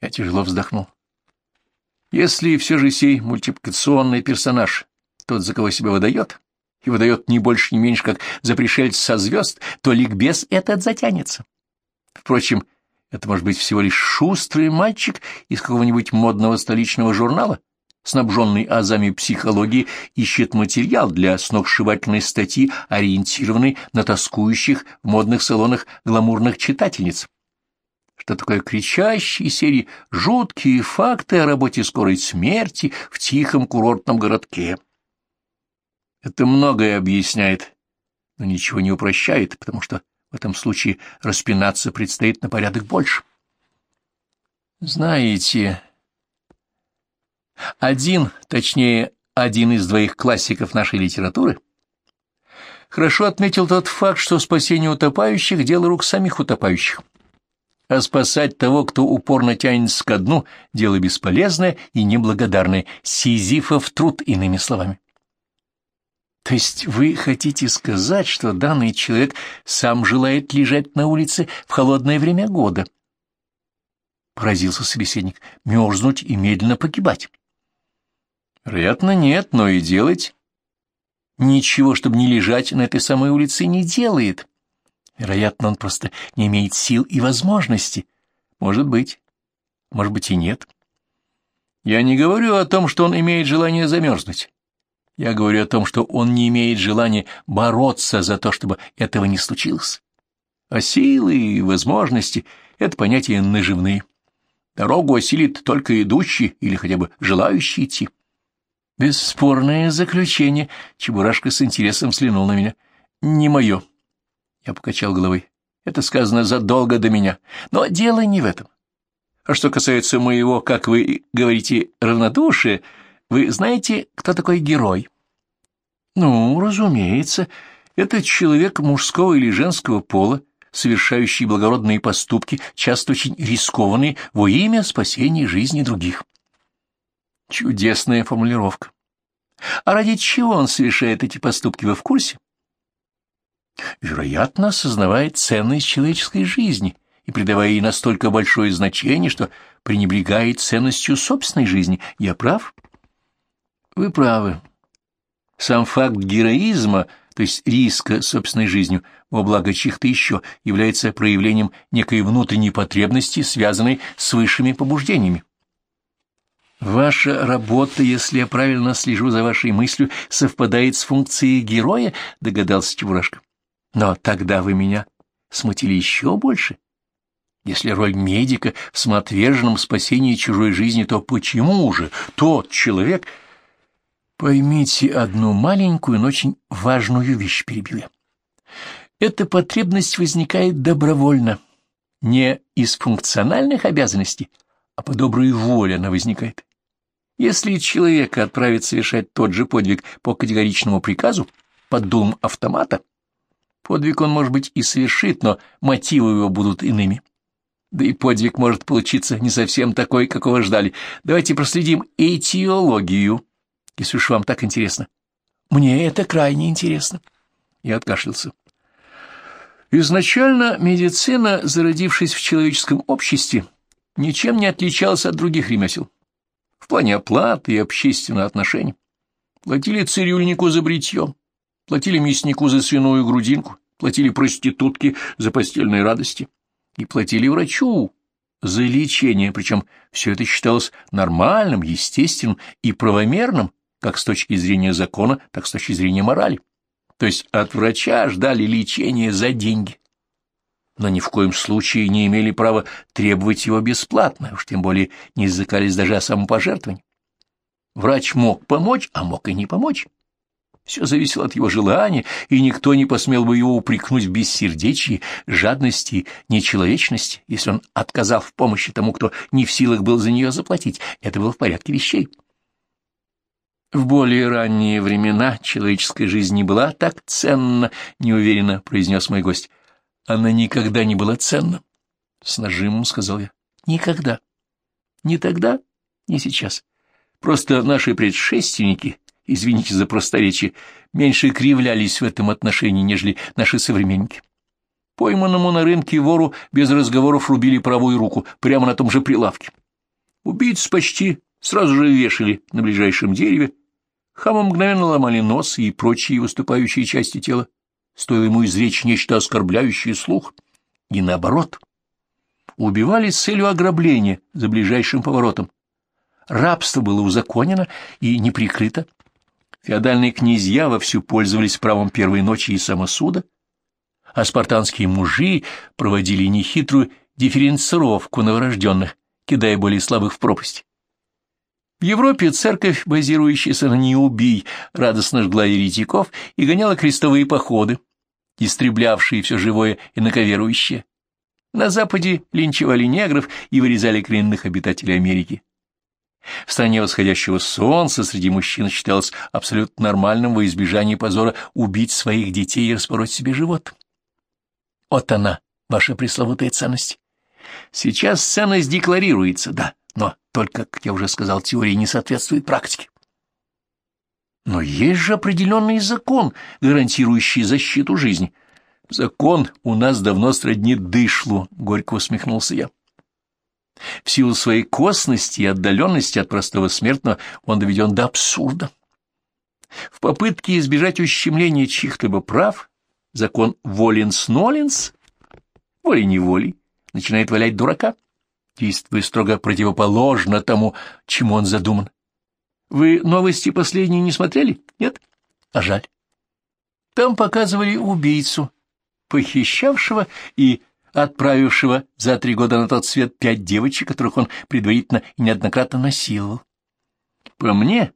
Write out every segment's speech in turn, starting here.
Я тяжело вздохнул. Если все же сей мультипликационный персонаж, тот, за кого себя выдает, и выдает не больше, не меньше, как за пришельца со звезд, то ликбез этот затянется. Впрочем, это может быть всего лишь шустрый мальчик из какого-нибудь модного столичного журнала, снабженный азами психологии, ищет материал для сногсшибательной статьи, ориентированной на тоскующих в модных салонах гламурных читательниц. Что такое кричащие серии «Жуткие факты о работе скорой смерти в тихом курортном городке». Это многое объясняет, но ничего не упрощает, потому что в этом случае распинаться предстоит на порядок больше. Знаете, один, точнее, один из двоих классиков нашей литературы хорошо отметил тот факт, что спасение утопающих — дело рук самих утопающих. А спасать того, кто упорно тянется ко дну, — дело бесполезное и неблагодарное, сизифов труд, иными словами. То есть вы хотите сказать, что данный человек сам желает лежать на улице в холодное время года? Поразился собеседник. Мерзнуть и медленно погибать. Вероятно, нет, но и делать ничего, чтобы не лежать на этой самой улице, не делает. Вероятно, он просто не имеет сил и возможности. Может быть. Может быть и нет. Я не говорю о том, что он имеет желание замерзнуть. Я говорю о том, что он не имеет желания бороться за то, чтобы этого не случилось. А силы и возможности — это понятия наживные. Дорогу осилит только идущий или хотя бы желающий идти. Бесспорное заключение. Чебурашка с интересом взглянул на меня. Не мое. Я покачал головой. Это сказано задолго до меня. Но дело не в этом. А что касается моего, как вы говорите, равнодушия, вы знаете, кто такой герой? Ну, разумеется, это человек мужского или женского пола, совершающий благородные поступки, часто очень рискованные во имя спасения жизни других. Чудесная формулировка. А ради чего он совершает эти поступки, вы в курсе? Вероятно, осознавая ценность человеческой жизни и придавая ей настолько большое значение, что пренебрегает ценностью собственной жизни. Я прав? — вы правы. Сам факт героизма, то есть риска собственной жизнью во благо чьих-то еще, является проявлением некой внутренней потребности, связанной с высшими побуждениями. Ваша работа, если я правильно слежу за вашей мыслью, совпадает с функцией героя, догадался Чебурашка. Но тогда вы меня смутили еще больше. Если роль медика в самоотверженном спасении чужой жизни, то почему же тот человек Поймите одну маленькую, но очень важную вещь, перебил я. Эта потребность возникает добровольно, не из функциональных обязанностей, а по доброй воле она возникает. Если человека отправить совершать тот же подвиг по категоричному приказу, под дулом автомата, подвиг он, может быть, и совершит, но мотивы его будут иными. Да и подвиг может получиться не совсем такой, какого ждали. Давайте проследим этиологию если уж вам так интересно. Мне это крайне интересно. Я откашлялся. Изначально медицина, зародившись в человеческом обществе, ничем не отличалась от других ремесел. В плане оплаты и общественного отношения. Платили цирюльнику за бритье, платили мяснику за свиную грудинку, платили проститутке за постельные радости и платили врачу за лечение, причем все это считалось нормальным, естественным и правомерным как с точки зрения закона, так с точки зрения морали. То есть от врача ждали лечения за деньги, но ни в коем случае не имели права требовать его бесплатно, уж тем более не языкались даже о самопожертвовании. Врач мог помочь, а мог и не помочь. Все зависело от его желания, и никто не посмел бы его упрекнуть в бессердечии, жадности, нечеловечности, если он отказал в помощи тому, кто не в силах был за нее заплатить. Это было в порядке вещей. В более ранние времена человеческая жизнь не была так ценна, неуверенно произнес мой гость. Она никогда не была ценна. С нажимом сказал я. Никогда. Ни тогда, ни сейчас. Просто наши предшественники, извините за просторечие, меньше кривлялись в этом отношении, нежели наши современники. Пойманному на рынке вору без разговоров рубили правую руку, прямо на том же прилавке. Убийц почти сразу же вешали на ближайшем дереве, хаму мгновенно ломали нос и прочие выступающие части тела, стоило ему изречь нечто оскорбляющее слух, и наоборот. Убивали с целью ограбления за ближайшим поворотом. Рабство было узаконено и не прикрыто. Феодальные князья вовсю пользовались правом первой ночи и самосуда, а спартанские мужи проводили нехитрую дифференцировку новорожденных, кидая более слабых в пропасть. В Европе церковь, базирующаяся на «не убий», радостно жгла еретиков и гоняла крестовые походы, истреблявшие все живое инаковерующее. На Западе линчевали негров и вырезали коренных обитателей Америки. В стране восходящего солнца среди мужчин считалось абсолютно нормальным во избежание позора убить своих детей и распороть себе живот. Вот она, ваша пресловутая ценность. Сейчас ценность декларируется, да, но только, как я уже сказал, теория не соответствует практике. Но есть же определенный закон, гарантирующий защиту жизни. Закон у нас давно сродни дышлу, — горько усмехнулся я. В силу своей косности и отдаленности от простого смертного он доведен до абсурда. В попытке избежать ущемления чьих-либо прав закон воленс-ноленс, волей-неволей, начинает валять дурака, действуя строго противоположно тому, чему он задуман. Вы новости последние не смотрели? Нет? А жаль. Там показывали убийцу, похищавшего и отправившего за три года на тот свет пять девочек, которых он предварительно и неоднократно насиловал. По мне,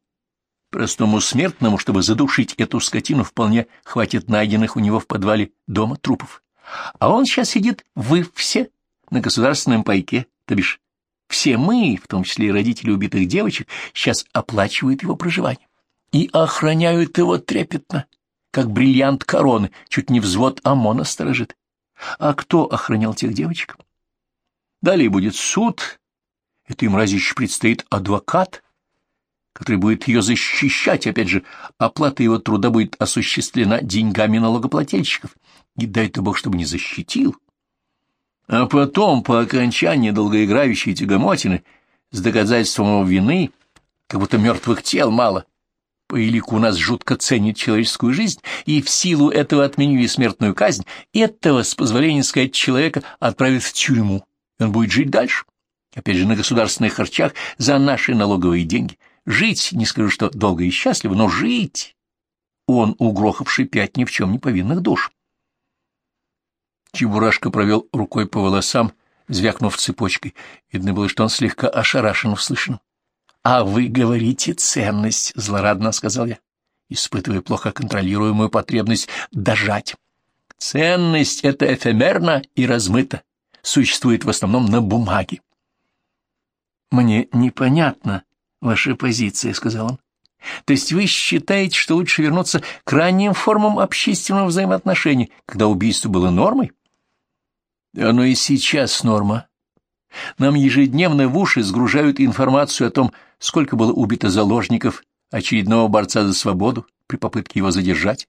простому смертному, чтобы задушить эту скотину, вполне хватит найденных у него в подвале дома трупов. А он сейчас сидит, вы все, на государственном пайке, то бишь все мы, в том числе и родители убитых девочек, сейчас оплачивают его проживание и охраняют его трепетно, как бриллиант короны, чуть не взвод ОМОНа сторожит. А кто охранял тех девочек? Далее будет суд. Этой мрази еще предстоит адвокат, который будет ее защищать. Опять же, оплата его труда будет осуществлена деньгами налогоплательщиков. И дай-то Бог, чтобы не защитил. А потом, по окончании долгоиграющей тягомотины, с доказательством его вины, как будто мертвых тел мало, по элику у нас жутко ценит человеческую жизнь, и в силу этого отменили смертную казнь, этого, с позволения сказать, человека отправят в тюрьму, он будет жить дальше, опять же, на государственных харчах за наши налоговые деньги. Жить, не скажу, что долго и счастливо, но жить. Он, угрохавший пять ни в чем не повинных душ. Чебурашка провел рукой по волосам, звякнув цепочкой. Видно было, что он слегка ошарашен услышанным. — А вы говорите ценность, — злорадно сказал я, испытывая плохо контролируемую потребность дожать. Ценность — это эфемерно и размыто, существует в основном на бумаге. — Мне непонятна ваша позиция, — сказал он. То есть вы считаете, что лучше вернуться к ранним формам общественного взаимоотношений, когда убийство было нормой? — оно и сейчас норма. Нам ежедневно в уши сгружают информацию о том, сколько было убито заложников очередного борца за свободу при попытке его задержать,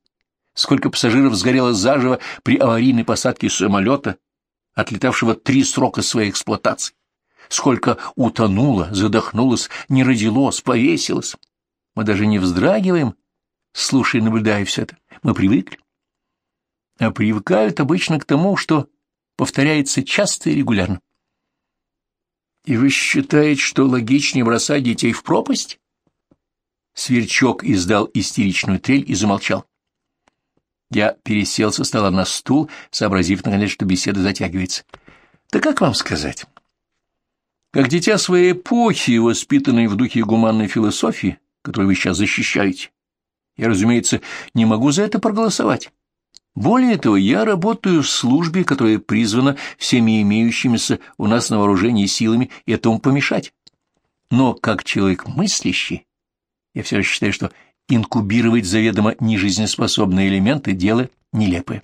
сколько пассажиров сгорело заживо при аварийной посадке самолета, отлетавшего три срока своей эксплуатации, сколько утонуло, задохнулось, не родилось, повесилось. Мы даже не вздрагиваем, слушая и наблюдая все это. Мы привыкли. А привыкают обычно к тому, что повторяется часто и регулярно. И вы считаете, что логичнее бросать детей в пропасть? Сверчок издал истеричную трель и замолчал. Я пересел со стола на стул, сообразив, наконец, что беседа затягивается. Да как вам сказать? Как дитя своей эпохи, воспитанной в духе гуманной философии, которую вы сейчас защищаете, я, разумеется, не могу за это проголосовать. Более того, я работаю в службе, которая призвана всеми имеющимися у нас на вооружении силами этому помешать. Но как человек мыслящий, я все же считаю, что инкубировать заведомо нежизнеспособные элементы – дело нелепое.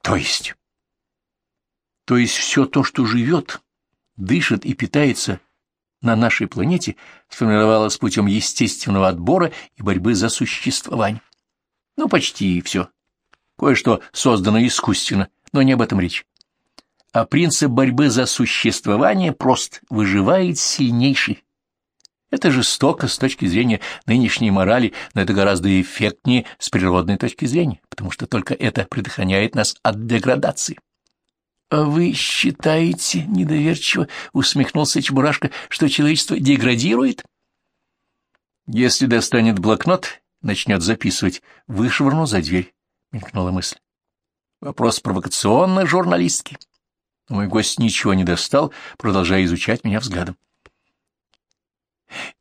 То есть? То есть все то, что живет, дышит и питается на нашей планете, сформировалось путем естественного отбора и борьбы за существование. Ну, почти все. Кое-что создано искусственно, но не об этом речь. а принцип борьбы за существование прост — выживает сильнейший. Это жестоко с точки зрения нынешней морали, но это гораздо эффектнее с природной точки зрения, потому что только это предохраняет нас от деградации. — А вы считаете, — недоверчиво усмехнулся Чебурашка, — что человечество деградирует? — Если достанет блокнот, начнет записывать, вышвырну за дверь, — мелькнула мысль. Вопрос провокационно журналистский. Мой гость ничего не достал, продолжая изучать меня взглядом.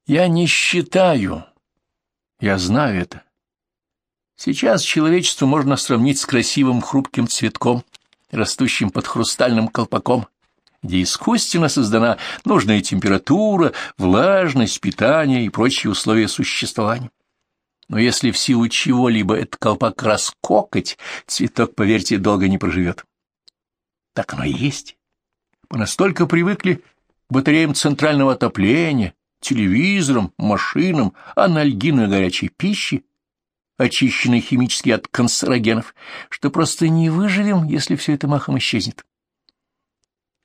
Я не считаю. Я знаю это. Сейчас человечество можно сравнить с красивым хрупким цветком, растущим под хрустальным колпаком, где искусственно создана нужная температура, влажность, питание и прочие условия существования. Но если в силу чего-либо этот колпак раскокать, цветок, поверьте, долго не проживет. Так оно и есть. Мы настолько привыкли к батареям центрального отопления, телевизорам, машинам, анальгиной горячей пищи, очищенной химически от канцерогенов, что просто не выживем, если все это махом исчезнет.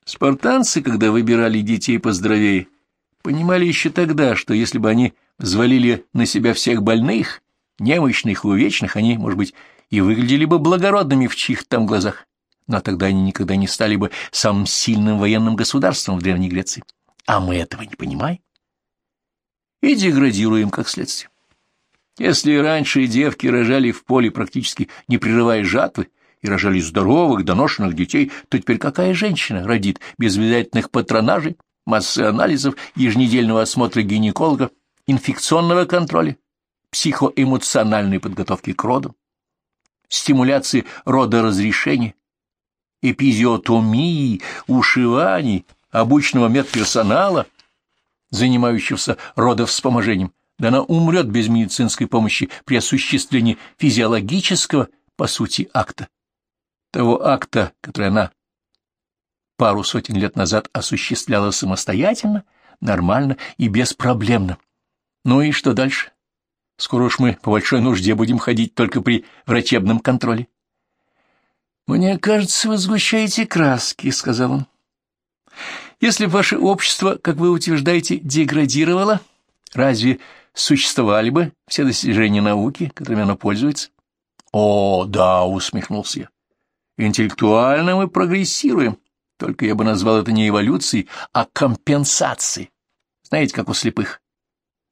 Спартанцы, когда выбирали детей поздоровее, понимали еще тогда, что если бы они взвалили на себя всех больных, немощных и увечных, они, может быть, и выглядели бы благородными в чьих там глазах, но тогда они никогда не стали бы самым сильным военным государством в Древней Греции. А мы этого не понимаем и деградируем как следствие. Если раньше девки рожали в поле практически не прерывая жатвы и рожали здоровых, доношенных детей, то теперь какая женщина родит без обязательных патронажей, массы анализов, еженедельного осмотра гинеколога, инфекционного контроля, психоэмоциональной подготовки к роду, стимуляции родоразрешения, эпизиотомии, ушиваний, обычного медперсонала – занимающегося родовспоможением, да она умрет без медицинской помощи при осуществлении физиологического, по сути, акта. Того акта, который она пару сотен лет назад осуществляла самостоятельно, нормально и беспроблемно. Ну и что дальше? Скоро уж мы по большой нужде будем ходить только при врачебном контроле. «Мне кажется, вы сгущаете краски», — сказал он. Если ваше общество, как вы утверждаете, деградировало, разве существовали бы все достижения науки, которыми оно пользуется? О, да, усмехнулся я. Интеллектуально мы прогрессируем, только я бы назвал это не эволюцией, а компенсацией. Знаете, как у слепых.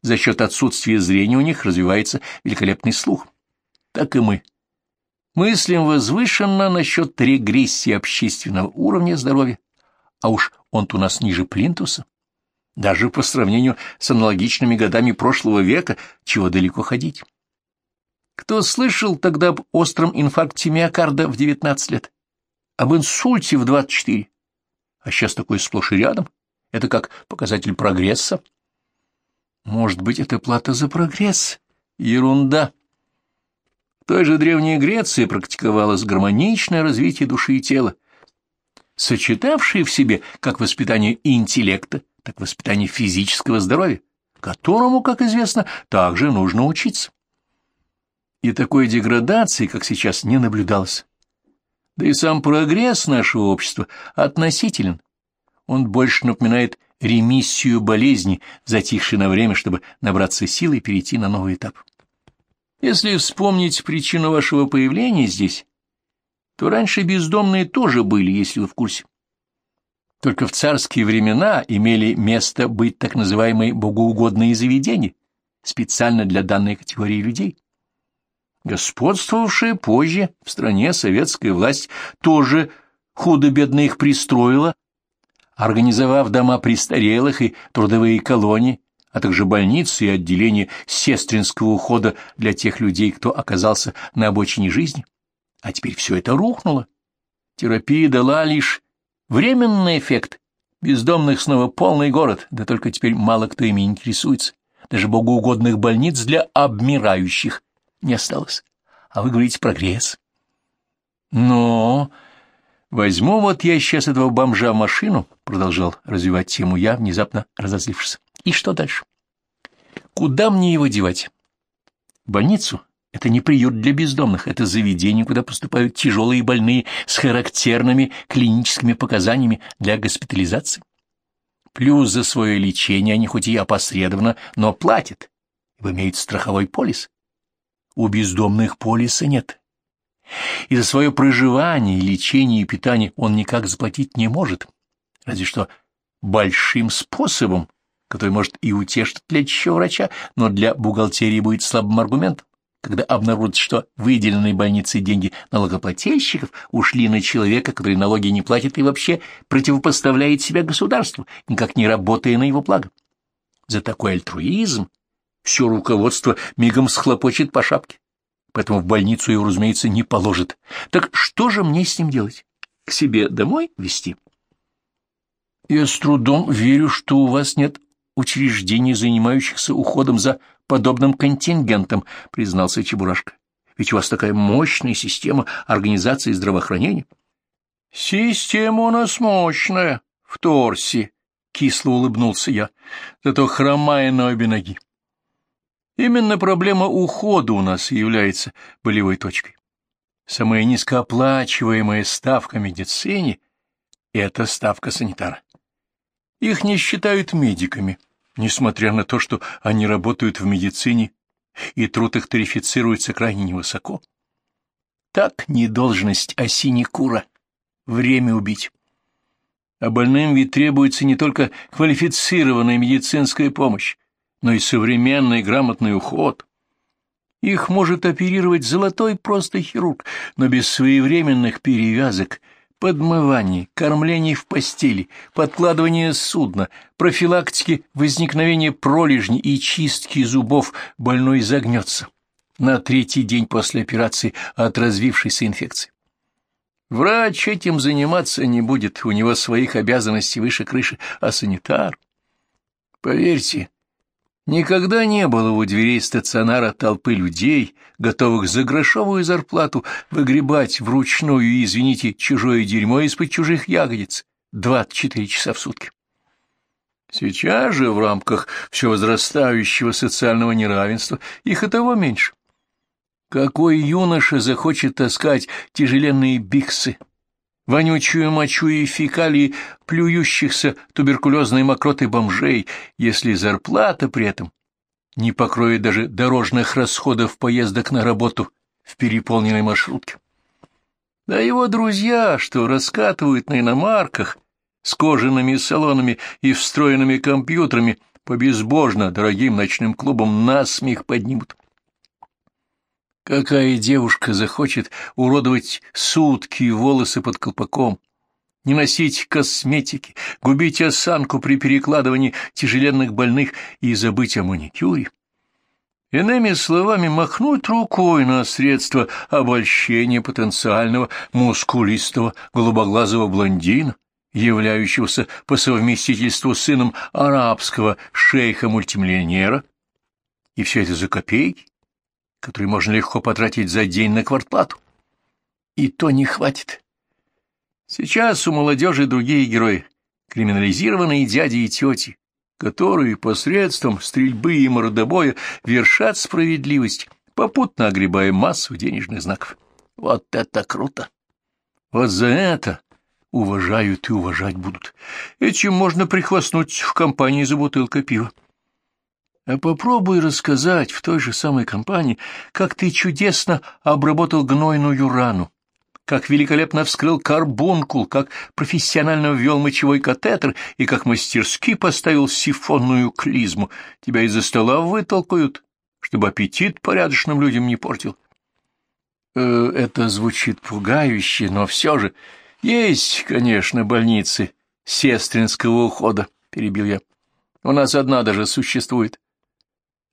За счет отсутствия зрения у них развивается великолепный слух. Так и мы. Мыслим возвышенно насчет регрессии общественного уровня здоровья, а уж он-то у нас ниже плинтуса. Даже по сравнению с аналогичными годами прошлого века, чего далеко ходить. Кто слышал тогда об остром инфаркте миокарда в 19 лет? Об инсульте в 24? А сейчас такой сплошь и рядом. Это как показатель прогресса. Может быть, это плата за прогресс? Ерунда. В той же Древней Греции практиковалось гармоничное развитие души и тела, сочетавшие в себе как воспитание интеллекта, так воспитание физического здоровья, которому, как известно, также нужно учиться. И такой деградации, как сейчас, не наблюдалось. Да и сам прогресс нашего общества относителен. Он больше напоминает ремиссию болезни, затихшей на время, чтобы набраться сил и перейти на новый этап. Если вспомнить причину вашего появления здесь, то раньше бездомные тоже были, если вы в курсе. Только в царские времена имели место быть так называемые богоугодные заведения, специально для данной категории людей. Господствовавшая позже в стране советская власть тоже худо-бедно их пристроила, организовав дома престарелых и трудовые колонии, а также больницы и отделения сестринского ухода для тех людей, кто оказался на обочине жизни. А теперь все это рухнуло. Терапия дала лишь временный эффект. Бездомных снова полный город, да только теперь мало кто ими интересуется. Даже богоугодных больниц для обмирающих не осталось. А вы говорите прогресс. Но возьму вот я сейчас этого бомжа машину, продолжал развивать тему я, внезапно разозлившись. И что дальше? Куда мне его девать? В больницу? Это не приют для бездомных, это заведение, куда поступают тяжелые больные с характерными клиническими показаниями для госпитализации. Плюс за свое лечение они хоть и опосредованно, но платят, ибо имеют страховой полис. У бездомных полиса нет. И за свое проживание, лечение и питание он никак заплатить не может, разве что большим способом, который может и утешить лечащего врача, но для бухгалтерии будет слабым аргументом когда обнаружат, что выделенные больницей деньги налогоплательщиков ушли на человека, который налоги не платит и вообще противопоставляет себя государству, никак не работая на его благо. За такой альтруизм все руководство мигом схлопочет по шапке, поэтому в больницу его, разумеется, не положит. Так что же мне с ним делать? К себе домой везти? Я с трудом верю, что у вас нет учреждений, занимающихся уходом за подобным контингентом, признался Чебурашка. Ведь у вас такая мощная система организации здравоохранения. Система у нас мощная, в торсе, кисло улыбнулся я, зато хромая на обе ноги. Именно проблема ухода у нас является болевой точкой. Самая низкооплачиваемая ставка медицине — это ставка санитара. Их не считают медиками, несмотря на то, что они работают в медицине, и труд их тарифицируется крайне невысоко. Так не должность, а синекура. Время убить. А больным ведь требуется не только квалифицированная медицинская помощь, но и современный грамотный уход. Их может оперировать золотой просто хирург, но без своевременных перевязок – подмывание, кормление в постели, подкладывание судна, профилактики возникновения пролежней и чистки зубов больной загнется на третий день после операции от развившейся инфекции. Врач этим заниматься не будет, у него своих обязанностей выше крыши, а санитар... Поверьте, Никогда не было у дверей стационара толпы людей, готовых за грошовую зарплату выгребать вручную, извините, чужое дерьмо из-под чужих ягодиц 24 часа в сутки. Сейчас же в рамках все возрастающего социального неравенства их и того меньше. Какой юноша захочет таскать тяжеленные биксы, вонючую мочу и фекалии плюющихся туберкулезной мокроты бомжей, если зарплата при этом не покроет даже дорожных расходов поездок на работу в переполненной маршрутке. Да его друзья, что раскатывают на иномарках с кожаными салонами и встроенными компьютерами по безбожно дорогим ночным клубам насмех поднимут. Какая девушка захочет уродовать сутки волосы под колпаком, не носить косметики, губить осанку при перекладывании тяжеленных больных и забыть о маникюре? Иными словами, махнуть рукой на средства обольщения потенциального мускулистого голубоглазого блондина, являющегося по совместительству сыном арабского шейха-мультимиллионера, и все это за копейки? Который можно легко потратить за день на квартплату. И то не хватит. Сейчас у молодежи другие герои, криминализированные дяди и тети, которые посредством стрельбы и мордобоя вершат справедливость, попутно огребая массу денежных знаков. Вот это круто! Вот за это уважают и уважать будут. Этим можно прихвастнуть в компании за бутылкой пива. А попробуй рассказать в той же самой компании, как ты чудесно обработал гнойную рану, как великолепно вскрыл карбункул, как профессионально ввел мочевой катетер и как мастерски поставил сифонную клизму. Тебя из-за стола вытолкают, чтобы аппетит порядочным людям не портил. Э, это звучит пугающе, но все же есть, конечно, больницы сестринского ухода, — перебил я. У нас одна даже существует.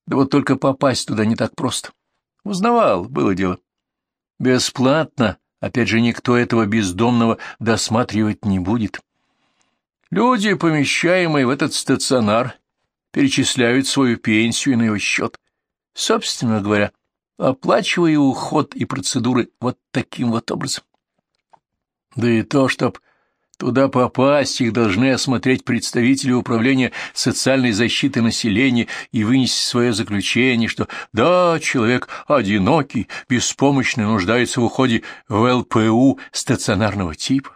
Да вот только попасть туда не так просто. Узнавал, было дело. Бесплатно, опять же, никто этого бездомного досматривать не будет. Люди, помещаемые в этот стационар, перечисляют свою пенсию на его счет. Собственно говоря, оплачивая уход и процедуры вот таким вот образом. Да и то, чтоб Туда попасть их должны осмотреть представители управления социальной защиты населения и вынести свое заключение, что да, человек одинокий, беспомощный, нуждается в уходе в ЛПУ стационарного типа.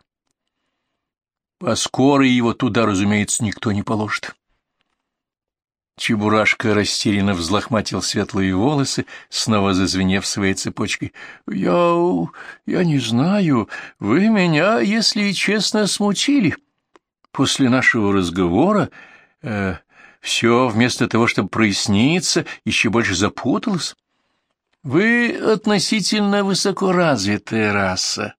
По скорой его туда, разумеется, никто не положит. Чебурашка растерянно взлохматил светлые волосы, снова зазвенев своей цепочкой. — Я... я не знаю. Вы меня, если честно, смутили. После нашего разговора э, все, вместо того, чтобы проясниться, еще больше запуталось. Вы относительно высокоразвитая раса,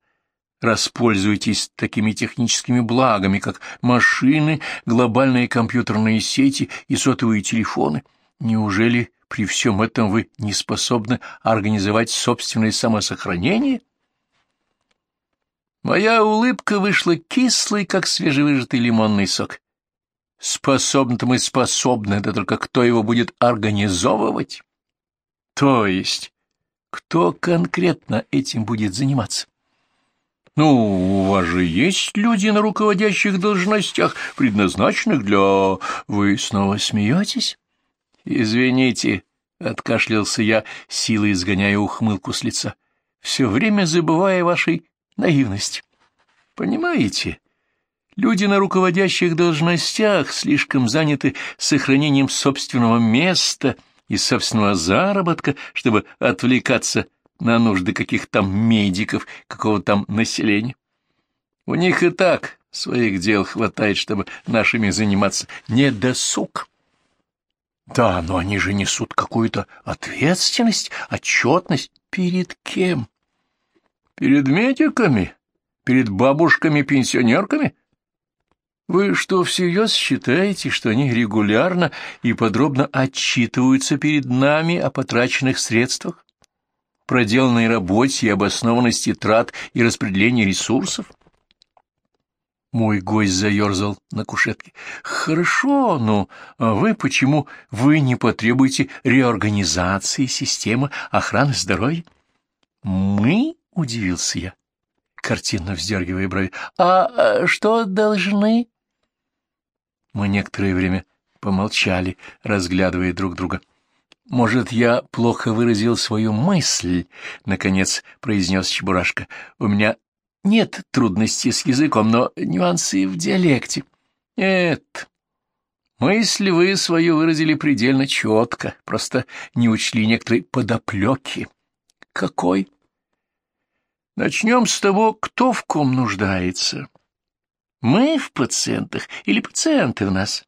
Распользуйтесь такими техническими благами, как машины, глобальные компьютерные сети и сотовые телефоны. Неужели при всем этом вы не способны организовать собственное самосохранение? Моя улыбка вышла кислой, как свежевыжатый лимонный сок. Способны-то мы способны, да только кто его будет организовывать? То есть, кто конкретно этим будет заниматься? Ну, у вас же есть люди на руководящих должностях, предназначенных для... Вы снова смеетесь? Извините, — откашлялся я, силой изгоняя ухмылку с лица, все время забывая вашей наивности. Понимаете, люди на руководящих должностях слишком заняты сохранением собственного места и собственного заработка, чтобы отвлекаться на нужды каких там медиков, какого там населения. У них и так своих дел хватает, чтобы нашими заниматься. Не досуг. Да, но они же несут какую-то ответственность, отчетность. Перед кем? Перед медиками? Перед бабушками-пенсионерками? Вы что, всерьез считаете, что они регулярно и подробно отчитываются перед нами о потраченных средствах? Проделанной работе и обоснованности трат и распределения ресурсов? Мой гость заерзал на кушетке. «Хорошо, но а вы почему вы не потребуете реорганизации системы охраны здоровья?» «Мы?» — удивился я, картинно вздергивая брови. «А, «А что должны?» Мы некоторое время помолчали, разглядывая друг друга. «Может, я плохо выразил свою мысль?» — наконец произнес Чебурашка. «У меня нет трудностей с языком, но нюансы в диалекте». «Нет, мысль вы свою выразили предельно четко, просто не учли некоторые подоплеки». «Какой?» «Начнем с того, кто в ком нуждается. Мы в пациентах или пациенты в нас?»